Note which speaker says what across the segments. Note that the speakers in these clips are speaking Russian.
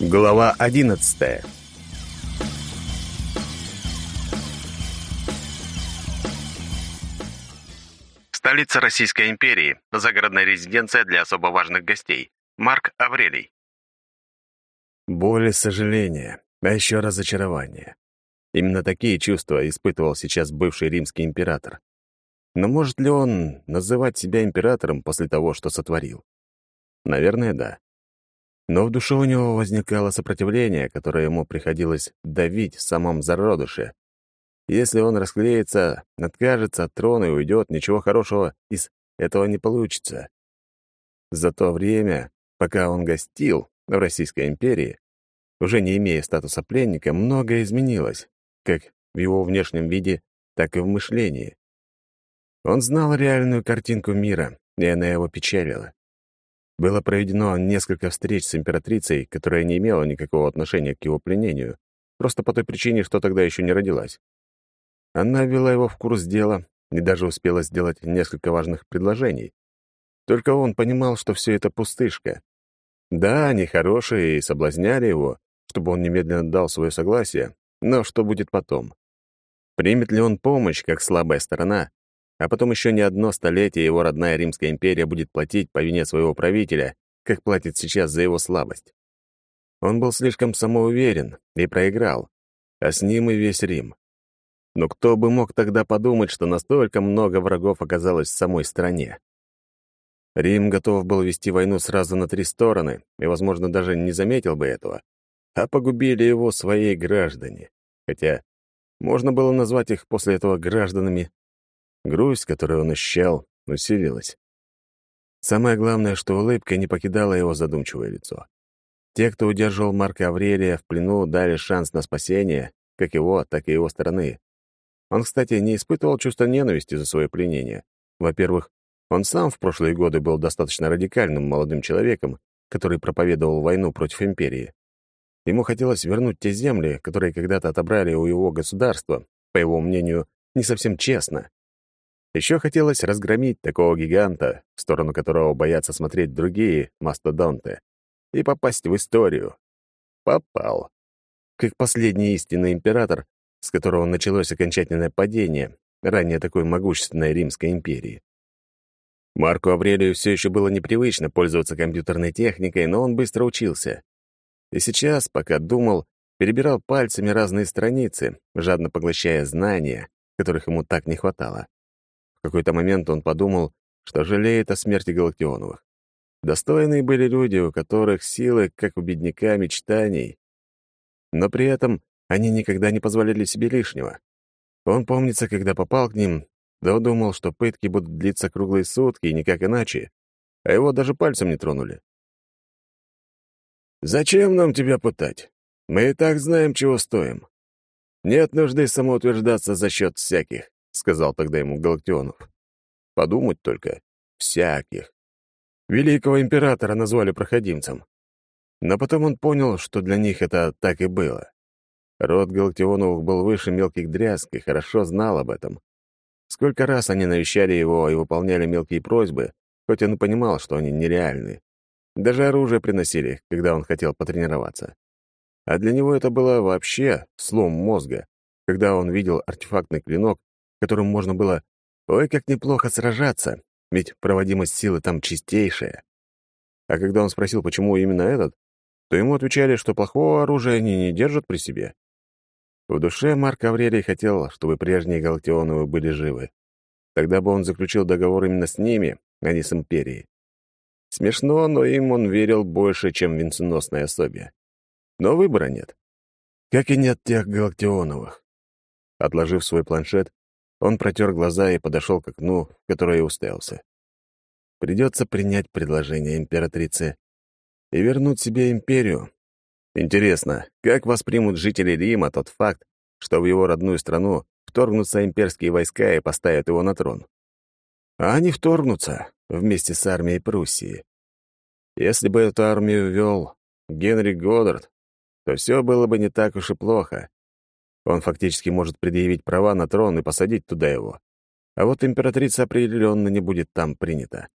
Speaker 1: Глава 11. Столица Российской империи. Загородная резиденция для особо важных гостей. Марк Аврелий. Боль и сожаление, а еще разочарование. Именно такие чувства испытывал сейчас бывший римский император. Но может ли он называть себя императором после того, что сотворил? Наверное, да. Но в душе у него возникало сопротивление, которое ему приходилось давить в самом зародыше. Если он расклеится, откажется от трона и уйдет, ничего хорошего из этого не получится. За то время, пока он гостил в Российской империи, уже не имея статуса пленника, многое изменилось, как в его внешнем виде, так и в мышлении. Он знал реальную картинку мира, и она его печалила. Было проведено несколько встреч с императрицей, которая не имела никакого отношения к его пленению, просто по той причине, что тогда еще не родилась. Она ввела его в курс дела и даже успела сделать несколько важных предложений. Только он понимал, что все это пустышка. Да, они хорошие и соблазняли его, чтобы он немедленно дал свое согласие, но что будет потом? Примет ли он помощь, как слабая сторона, а потом еще не одно столетие его родная Римская империя будет платить по вине своего правителя, как платит сейчас за его слабость. Он был слишком самоуверен и проиграл, а с ним и весь Рим. Но кто бы мог тогда подумать, что настолько много врагов оказалось в самой стране? Рим готов был вести войну сразу на три стороны и, возможно, даже не заметил бы этого, а погубили его свои граждане. Хотя можно было назвать их после этого гражданами Грусть, которую он ощущал, усилилась. Самое главное, что улыбка не покидала его задумчивое лицо. Те, кто удерживал Марка Аврелия в плену, дали шанс на спасение, как его, так и его стороны. Он, кстати, не испытывал чувства ненависти за свое пленение. Во-первых, он сам в прошлые годы был достаточно радикальным молодым человеком, который проповедовал войну против империи. Ему хотелось вернуть те земли, которые когда-то отобрали у его государства, по его мнению, не совсем честно. Еще хотелось разгромить такого гиганта, в сторону которого боятся смотреть другие мастодонты, и попасть в историю. Попал. Как последний истинный император, с которого началось окончательное падение, ранее такой могущественной Римской империи. Марку Аврелию все еще было непривычно пользоваться компьютерной техникой, но он быстро учился. И сейчас, пока думал, перебирал пальцами разные страницы, жадно поглощая знания, которых ему так не хватало. В какой-то момент он подумал, что жалеет о смерти Галактионовых. Достойные были люди, у которых силы, как у бедняка, мечтаний. Но при этом они никогда не позволяли себе лишнего. Он помнится, когда попал к ним, да думал, что пытки будут длиться круглые сутки и никак иначе, а его даже пальцем не тронули. «Зачем нам тебя пытать? Мы и так знаем, чего стоим. Нет нужды самоутверждаться за счет всяких сказал тогда ему Галактионов. Подумать только. Всяких. Великого императора назвали проходимцем. Но потом он понял, что для них это так и было. Род Галактионовых был выше мелких дрязг и хорошо знал об этом. Сколько раз они навещали его и выполняли мелкие просьбы, хоть он и понимал, что они нереальны. Даже оружие приносили, когда он хотел потренироваться. А для него это было вообще слом мозга, когда он видел артефактный клинок которым можно было ой как неплохо сражаться, ведь проводимость силы там чистейшая. А когда он спросил, почему именно этот, то ему отвечали, что плохого оружия они не держат при себе. В душе Марк Аврелий хотел, чтобы прежние Галактионовы были живы. Тогда бы он заключил договор именно с ними, а не с Империей. Смешно, но им он верил больше, чем венценосной особе. Но выбора нет. Как и нет тех Галактионовых. Отложив свой планшет, он протер глаза и подошел к окну, в которое уставился. Придется принять предложение императрицы и вернуть себе империю. Интересно, как воспримут жители Рима тот факт, что в его родную страну вторгнутся имперские войска и поставят его на трон? А они вторгнутся вместе с армией Пруссии. Если бы эту армию вел Генри Годдард, то все было бы не так уж и плохо. Он фактически может предъявить права на трон и посадить туда его. А вот императрица определенно не будет там принята.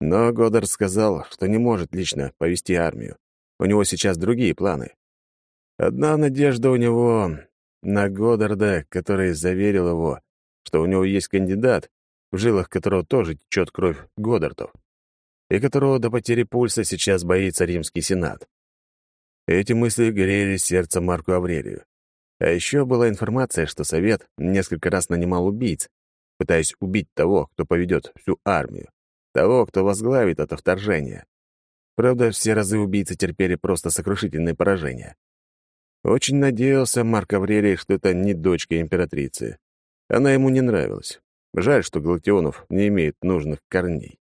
Speaker 1: Но Годдард сказал, что не может лично повести армию. у него сейчас другие планы. Одна надежда у него на Годдарда, который заверил его, что у него есть кандидат, в жилах которого тоже течет кровь Годдартов, и которого до потери пульса сейчас боится римский сенат. Эти мысли грели сердце Марку Аврелию. А еще была информация, что Совет несколько раз нанимал убийц, пытаясь убить того, кто поведет всю армию, того, кто возглавит это вторжение. Правда, все разы убийцы терпели просто сокрушительные поражения. Очень надеялся Марк Аврелий, что это не дочка императрицы. Она ему не нравилась. Жаль, что Галактионов не имеет нужных корней.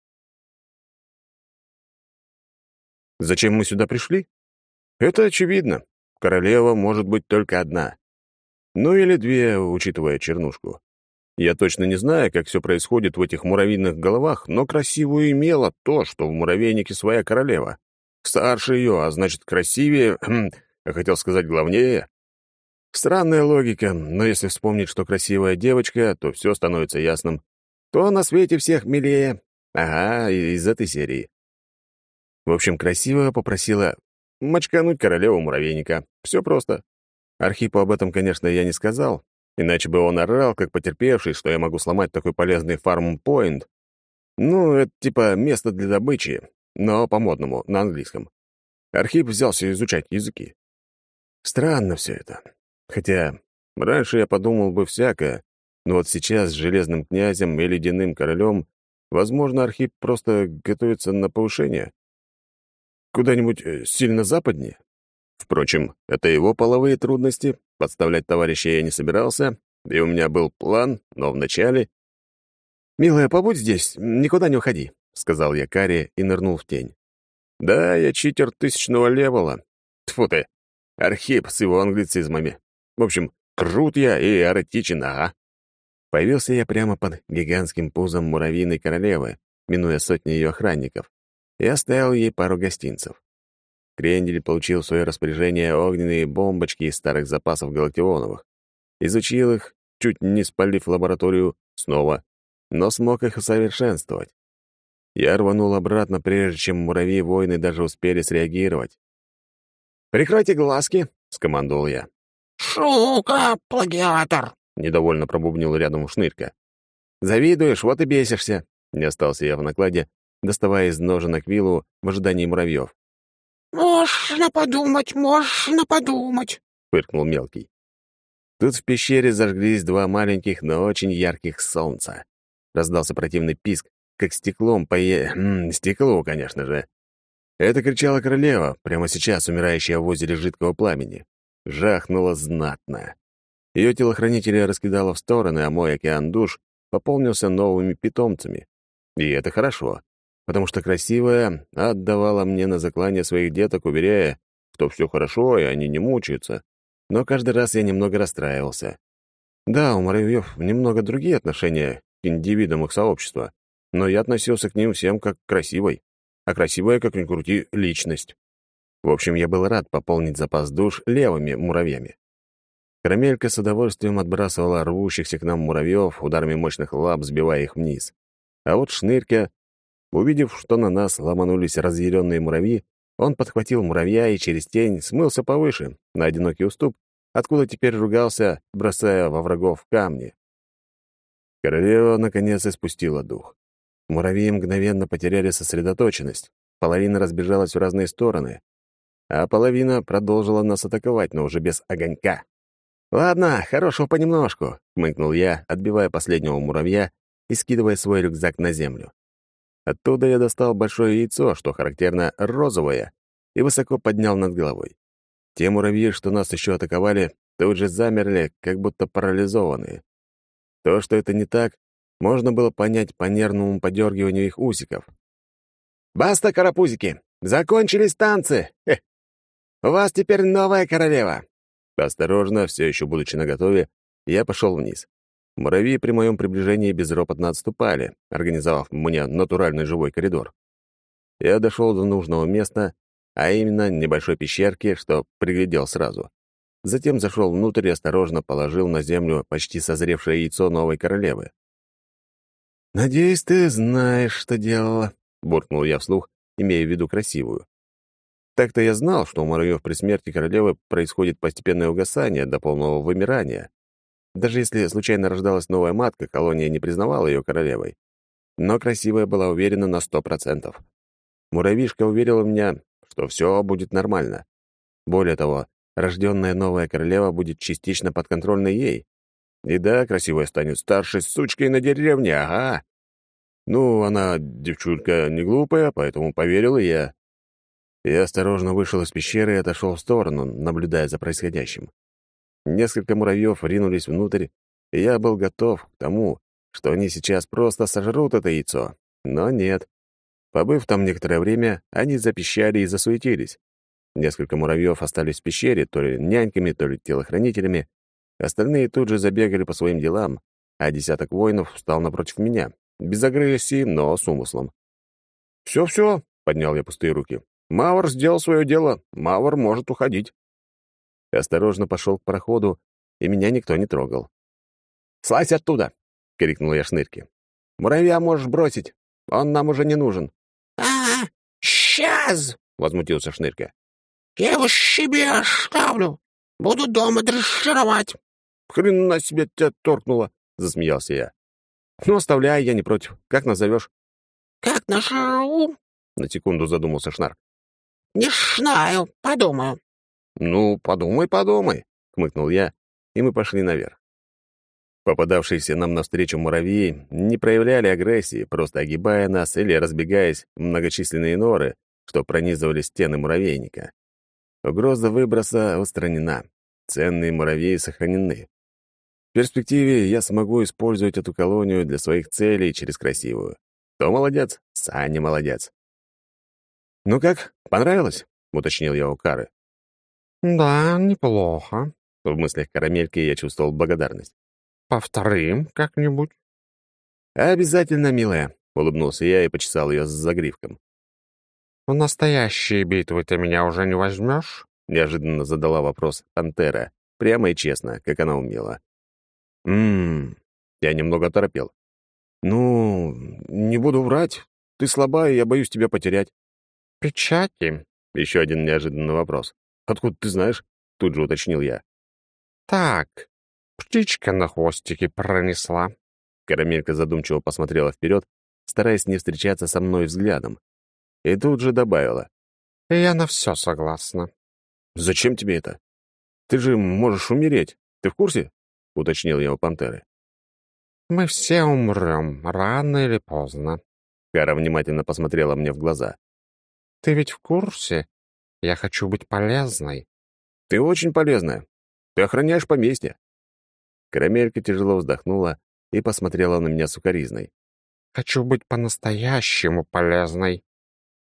Speaker 1: Зачем мы сюда пришли? Это очевидно. Королева может быть только одна. Ну или две, учитывая чернушку. Я точно не знаю, как все происходит в этих муравьиных головах, но красивую имела то, что в муравейнике своя королева. Старше ее, а значит, красивее, я хотел сказать, главнее. Странная логика, но если вспомнить, что красивая девочка, то все становится ясным. Кто на свете всех милее? Ага, из этой серии. В общем, красивая попросила мочкануть королеву муравейника. Все просто. Архипу об этом, конечно, я не сказал, иначе бы он орал, как потерпевший, что я могу сломать такой полезный фарм-поинт. Ну, это типа место для добычи, но по-модному, на английском. Архип взялся изучать языки. Странно все это. Хотя раньше я подумал бы всякое, но вот сейчас с Железным князем и Ледяным королем, возможно, Архип просто готовится на повышение. Куда-нибудь э, сильно западнее. Впрочем, это его половые трудности, подставлять товарища я не собирался, и у меня был план, но вначале... «Милая, побудь здесь, никуда не уходи», — сказал я Каре и нырнул в тень. «Да, я читер тысячного левела. Тьфу ты, Архип с его англицизмами. В общем, крут я и эротичен, ага». Появился я прямо под гигантским пузом муравьиной королевы, минуя сотни ее охранников, и оставил ей пару гостинцев. Крендель получил в свое распоряжение огненные бомбочки из старых запасов галактионовых. Изучил их, чуть не спалив лабораторию снова, но смог их усовершенствовать. Я рванул обратно, прежде чем муравьи-воины даже успели среагировать. «Прикройте глазки!» — скомандовал я.
Speaker 2: «Шука, плагиатор!»
Speaker 1: — недовольно пробубнил рядом шнырька. «Завидуешь, вот и бесишься!» — не остался я в накладе, доставая из ножен аквилу в ожидании муравьев.
Speaker 2: «Можно подумать, можно подумать», — фыркнул
Speaker 1: мелкий. Тут в пещере зажглись два маленьких, но очень ярких солнца. Раздался противный писк, как стеклом по е... М стеклу, конечно же. Это кричала королева, прямо сейчас умирающая в озере жидкого пламени. Жахнула знатно. Ее телохранители раскидало в стороны, а мой океан душ пополнился новыми питомцами. И это хорошо потому что красивая отдавала мне на заклание своих деток, уверяя, что все хорошо, и они не мучаются. Но каждый раз я немного расстраивался. Да, у муравьев немного другие отношения к индивидам их сообщества, но я относился к ним всем как к красивой, а красивая, как ни крути, личность. В общем, я был рад пополнить запас душ левыми муравьями. Карамелька с удовольствием отбрасывала рвущихся к нам муравьев ударами мощных лап, сбивая их вниз. А вот шнырька Увидев, что на нас ломанулись разъяренные муравьи, он подхватил муравья и через тень смылся повыше, на одинокий уступ, откуда теперь ругался, бросая во врагов камни. Королева, наконец, испустила дух. Муравьи мгновенно потеряли сосредоточенность, половина разбежалась в разные стороны, а половина продолжила нас атаковать, но уже без огонька. «Ладно, хорошего понемножку», — хмыкнул я, отбивая последнего муравья и скидывая свой рюкзак на землю. Оттуда я достал большое яйцо, что характерно розовое, и высоко поднял над головой. Те муравьи, что нас еще атаковали, тут же замерли, как будто парализованные. То, что это не так, можно было понять по нервному подергиванию их усиков. «Баста, карапузики! Закончились танцы! Хе. У вас теперь новая королева!» Осторожно, все еще будучи наготове, я пошел вниз. Муравьи при моем приближении безропотно отступали, организовав мне натуральный живой коридор. Я дошел до нужного места, а именно небольшой пещерки, что приглядел сразу. Затем зашел внутрь и осторожно положил на землю почти созревшее яйцо новой королевы. «Надеюсь, ты знаешь, что делала», — буркнул я вслух, имея в виду красивую. Так-то я знал, что у муравьев при смерти королевы происходит постепенное угасание до полного вымирания. Даже если случайно рождалась новая матка, колония не признавала ее королевой. Но красивая была уверена на сто процентов. Муравьишка уверила меня, что все будет нормально. Более того, рожденная новая королева будет частично подконтрольной ей. И да, красивая станет старшей сучкой на деревне, ага. Ну, она девчулька не глупая, поэтому поверил и я. Я осторожно вышел из пещеры и отошел в сторону, наблюдая за происходящим. Несколько муравьев ринулись внутрь, и я был готов к тому, что они сейчас просто сожрут это яйцо. Но нет. Побыв там некоторое время, они запищали и засуетились. Несколько муравьев остались в пещере, то ли няньками, то ли телохранителями. Остальные тут же забегали по своим делам, а десяток воинов встал напротив меня, без агрессии, но с умыслом. «Все-все», — поднял я пустые руки. «Мавр сделал свое дело. Мавр может уходить». Осторожно пошел к проходу, и меня никто не трогал. «Слазь оттуда!» — крикнул я шнырке. «Муравья можешь бросить. Он нам уже не нужен».
Speaker 2: «А, сейчас!»
Speaker 1: — возмутился шнырка.
Speaker 2: «Я его себе оставлю. Буду дома дрессировать».
Speaker 1: «Хрена себе тебя торкнуло!» — засмеялся я. «Ну, оставляй, я не против. Как назовешь?»
Speaker 2: «Как нажру?»
Speaker 1: — на секунду задумался Шнарк.
Speaker 2: «Не знаю, подумаю».
Speaker 1: «Ну, подумай, подумай», — хмыкнул я, и мы пошли наверх. Попадавшиеся нам навстречу муравьи не проявляли агрессии, просто огибая нас или разбегаясь в многочисленные норы, что пронизывали стены муравейника. Угроза выброса устранена. Ценные муравьи сохранены. В перспективе я смогу использовать эту колонию для своих целей через красивую. Кто молодец? Саня молодец. «Ну как, понравилось?» — уточнил я у Кары.
Speaker 3: «Да, неплохо».
Speaker 1: В мыслях карамельки я чувствовал благодарность.
Speaker 3: «Повторим как-нибудь?»
Speaker 1: «Обязательно, милая», — улыбнулся я и почесал ее с загривком.
Speaker 3: «В настоящие битвы ты меня уже не возьмешь?»
Speaker 1: — неожиданно задала вопрос Пантера, прямо и честно, как она умела. «Ммм...» — я немного оторопел. «Ну, не буду врать. Ты слабая, я боюсь тебя потерять».
Speaker 3: «Печати?»
Speaker 1: — еще один неожиданный вопрос. «Откуда ты знаешь?» — тут же уточнил я.
Speaker 3: «Так, птичка на хвостике пронесла».
Speaker 1: Карамелька задумчиво посмотрела вперед, стараясь не встречаться со мной взглядом. И тут же добавила.
Speaker 3: «Я на все согласна».
Speaker 1: «Зачем тебе это? Ты же можешь умереть. Ты в курсе?» — уточнил я у пантеры.
Speaker 3: «Мы все умрем, рано или поздно».
Speaker 1: Кара внимательно посмотрела мне в глаза.
Speaker 3: «Ты ведь в курсе? Я хочу быть полезной».
Speaker 1: «Ты очень полезная. Ты охраняешь поместье». Карамелька тяжело вздохнула и посмотрела на меня сукоризной.
Speaker 3: «Хочу быть по-настоящему полезной».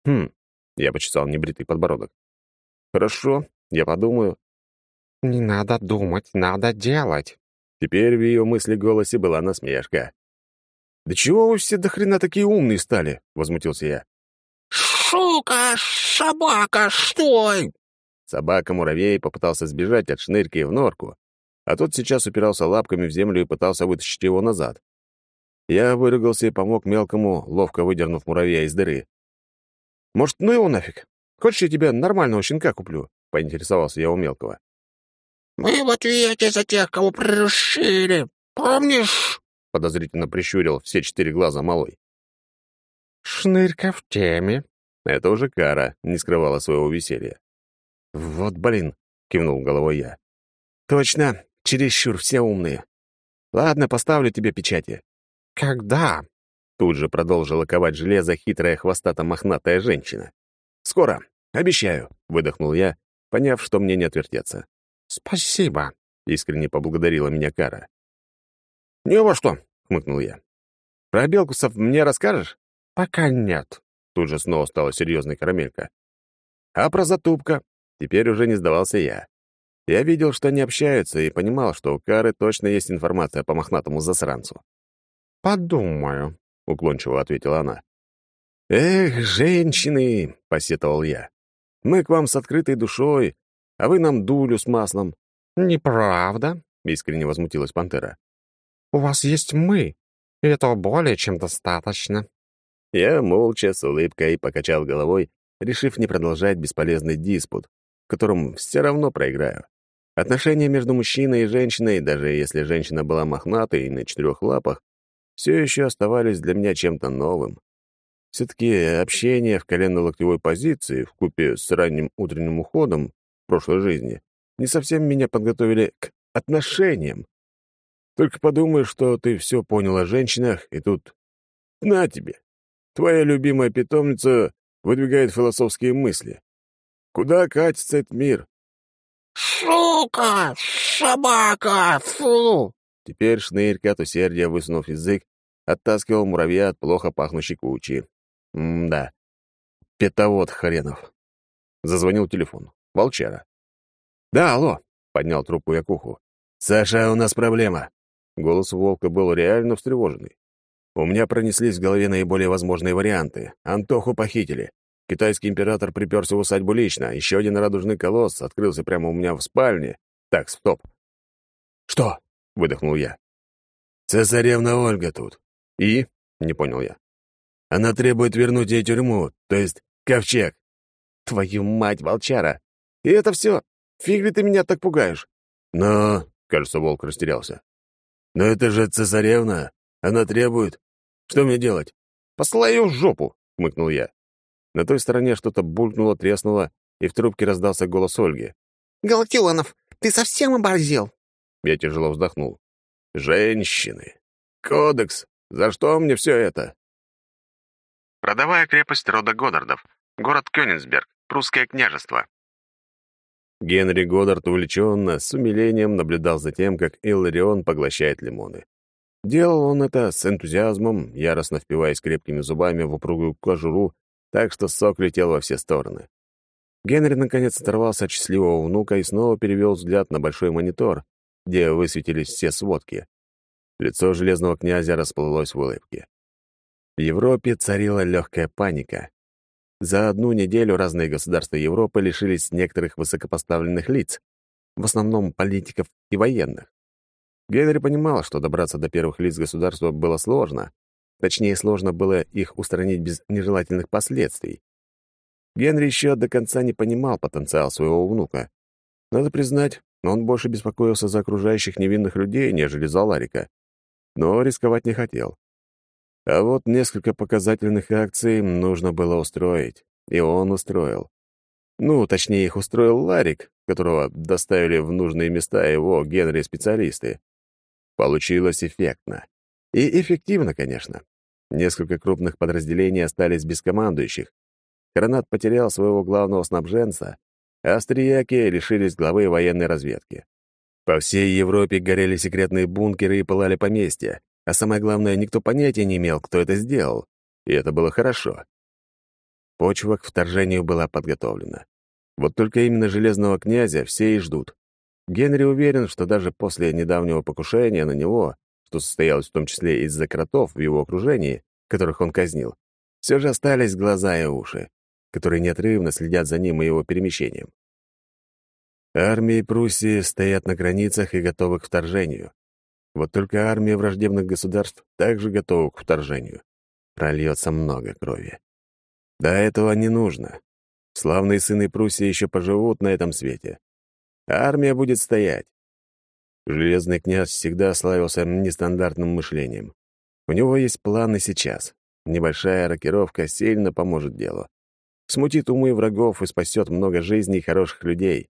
Speaker 1: «Хм», — я почесал небритый подбородок. «Хорошо, я подумаю».
Speaker 3: «Не надо думать, надо делать».
Speaker 1: Теперь в ее мысли голосе была насмешка. «Да чего вы все до хрена такие умные стали?» — возмутился я.
Speaker 2: «Сука, собака, стой!»
Speaker 1: Собака-муравей попытался сбежать от шнырки в норку, а тот сейчас упирался лапками в землю и пытался вытащить его назад. Я выругался и помог мелкому, ловко выдернув муравья из дыры. «Может, ну его нафиг? Хочешь, я тебе нормального щенка куплю?» — поинтересовался я у мелкого.
Speaker 2: «Мы в ответе за тех, кого приручили. Помнишь?»
Speaker 1: — подозрительно прищурил все четыре глаза малой.
Speaker 3: «Шнырька в теме».
Speaker 1: Это уже Кара не скрывала своего веселья. «Вот блин», — кивнул головой я. «Точно, чересчур все умные. Ладно, поставлю тебе печати».
Speaker 3: «Когда?»
Speaker 1: — тут же продолжила ковать железо хитрая хвостато-мохнатая женщина. «Скоро, обещаю», — выдохнул я, поняв, что мне не отвертеться.
Speaker 3: «Спасибо», —
Speaker 1: искренне поблагодарила меня Кара.
Speaker 2: «Не во что», —
Speaker 1: хмыкнул я. «Про Белкусов мне расскажешь?»
Speaker 3: «Пока нет», —
Speaker 1: тут же снова стала серьезной карамелька. «А про Затупка?» Теперь уже не сдавался я. Я видел, что они общаются, и понимал, что у Кары точно есть информация по мохнатому засранцу.
Speaker 3: «Подумаю», —
Speaker 1: уклончиво ответила она. «Эх, женщины!» — посетовал я. «Мы к вам с открытой душой, а вы нам дулю с маслом».
Speaker 3: «Неправда», —
Speaker 1: искренне возмутилась пантера.
Speaker 3: «У вас есть мы, и этого более чем достаточно».
Speaker 1: Я молча с улыбкой покачал головой решив не продолжать бесполезный диспут, в котором все равно проиграю. Отношения между мужчиной и женщиной, даже если женщина была мохнатой и на четырех лапах, все еще оставались для меня чем-то новым. Все-таки общение в коленно-локтевой позиции в купе с ранним утренним уходом в прошлой жизни не совсем меня подготовили к отношениям. Только подумай, что ты все понял о женщинах, и тут... На тебе! Твоя любимая питомница выдвигает философские мысли. Куда катится этот мир?
Speaker 2: «Сука! Собака! Фу!»
Speaker 1: Теперь шнырька от усердия, высунув язык, оттаскивал муравья от плохо пахнущей кучи. М-да. Петовод хренов. Зазвонил телефон. Волчара. «Да, алло!» — поднял трубку я к уху. «Саша, у нас проблема!» Голос волка был реально встревоженный. У меня пронеслись в голове наиболее возможные варианты. Антоху похитили. Китайский император приперся в усадьбу лично. Еще один радужный колосс открылся прямо у меня в спальне. Так, стоп. «Что?» — выдохнул я. «Цесаревна Ольга тут». «И?» — не понял я. «Она требует вернуть ей тюрьму, то есть ковчег». «Твою мать, волчара! И это все? Фиг ли ты меня так пугаешь?» «Но...» — кажется, волк растерялся. «Но это же цесаревна. Она требует. Что мне делать?» «Посылай ее в жопу!» — хмыкнул я. На той стороне что-то булькнуло, треснуло, и в трубке раздался голос Ольги.
Speaker 2: «Галактионов, ты совсем оборзел?»
Speaker 1: Я тяжело вздохнул. «Женщины! Кодекс! За что мне все это?»
Speaker 4: Родовая крепость рода Годдардов. Город Кёнигсберг. Прусское княжество.
Speaker 1: Генри Годдард увлеченно, с умилением наблюдал за тем, как Илларион поглощает лимоны. Делал он это с энтузиазмом, яростно впиваясь крепкими зубами в упругую кожуру, так что сок летел во все стороны. Генри наконец оторвался от счастливого внука и снова перевел взгляд на большой монитор, где высветились все сводки. Лицо железного князя расплылось в улыбке. В Европе царила легкая паника. За одну неделю разные государства Европы лишились некоторых высокопоставленных лиц, в основном политиков и военных. Генри понимал, что добраться до первых лиц государства было сложно, точнее, сложно было их устранить без нежелательных последствий. Генри еще до конца не понимал потенциал своего внука. Надо признать, он больше беспокоился за окружающих невинных людей, нежели за Ларика. Но рисковать не хотел. А вот несколько показательных акций нужно было устроить, и он устроил. Ну, точнее, их устроил Ларик, которого доставили в нужные места его Генри-специалисты. Получилось эффектно. И эффективно, конечно. Несколько крупных подразделений остались без командующих. Коронат потерял своего главного снабженца, а австрияки лишились главы военной разведки. По всей Европе горели секретные бункеры и пылали поместья, а самое главное, никто понятия не имел, кто это сделал. И это было хорошо. Почва к вторжению была подготовлена. Вот только именно Железного князя все и ждут. Генри уверен, что даже после недавнего покушения на него, что состоялось в том числе из-за кротов в его окружении, которых он казнил, все же остались глаза и уши, которые неотрывно следят за ним и его перемещением. Армии Пруссии стоят на границах и готовы к вторжению. Вот только армия враждебных государств также готова к вторжению. Прольется много крови. До этого не нужно. Славные сыны Пруссии еще поживут на этом свете. Армия будет стоять. Железный князь всегда славился нестандартным мышлением. У него есть планы сейчас. Небольшая рокировка сильно поможет делу. Смутит умы врагов и спасет много жизней хороших людей.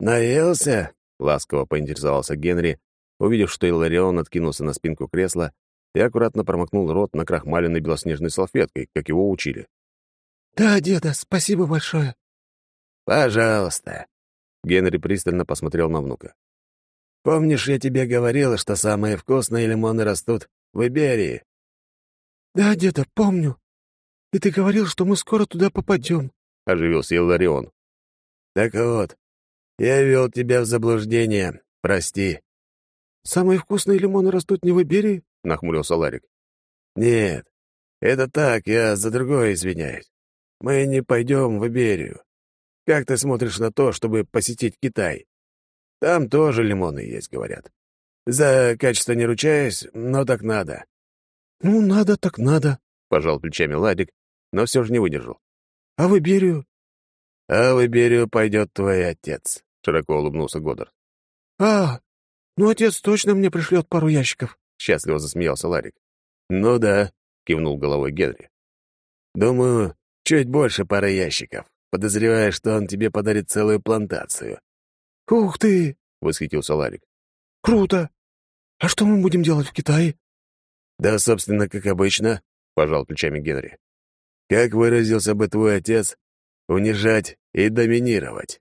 Speaker 1: «Наелся?» — ласково поинтересовался Генри, увидев, что Иларион откинулся на спинку кресла и аккуратно промокнул рот на накрахмаленной белоснежной салфеткой, как его учили.
Speaker 2: «Да, деда, спасибо большое».
Speaker 1: «Пожалуйста». Генри пристально посмотрел на внука. «Помнишь, я тебе говорил, что самые вкусные лимоны растут в Иберии?»
Speaker 2: «Да, деда, помню. И ты говорил, что мы скоро туда попадем», —
Speaker 1: оживился Иларион. «Так вот, я вел тебя в заблуждение. Прости».
Speaker 2: «Самые вкусные лимоны растут не в Иберии?» — нахмурился Ларик.
Speaker 1: «Нет, это так, я за другое извиняюсь. Мы не пойдем в Иберию. Как ты смотришь на то, чтобы посетить Китай? Там тоже лимоны есть, говорят. За качество не ручаюсь, но так надо».
Speaker 2: «Ну, надо так надо», —
Speaker 1: пожал плечами Ладик, но все же не выдержал.
Speaker 5: А в Иберию?»
Speaker 1: «А в Иберию пойдет твой отец», — широко улыбнулся Годдард.
Speaker 5: «А, ну отец точно мне пришлет пару ящиков», — счастливо засмеялся Ларик.
Speaker 1: «Ну да», — кивнул головой Генри. «Думаю, чуть больше пары ящиков. Подозреваю, что он тебе подарит целую плантацию».
Speaker 5: «Ух ты!» — восхитился Ларик. «Круто! А что мы будем делать в Китае?»
Speaker 1: «Да, собственно, как обычно», — пожал плечами Генри. «Как выразился бы твой отец, унижать и доминировать».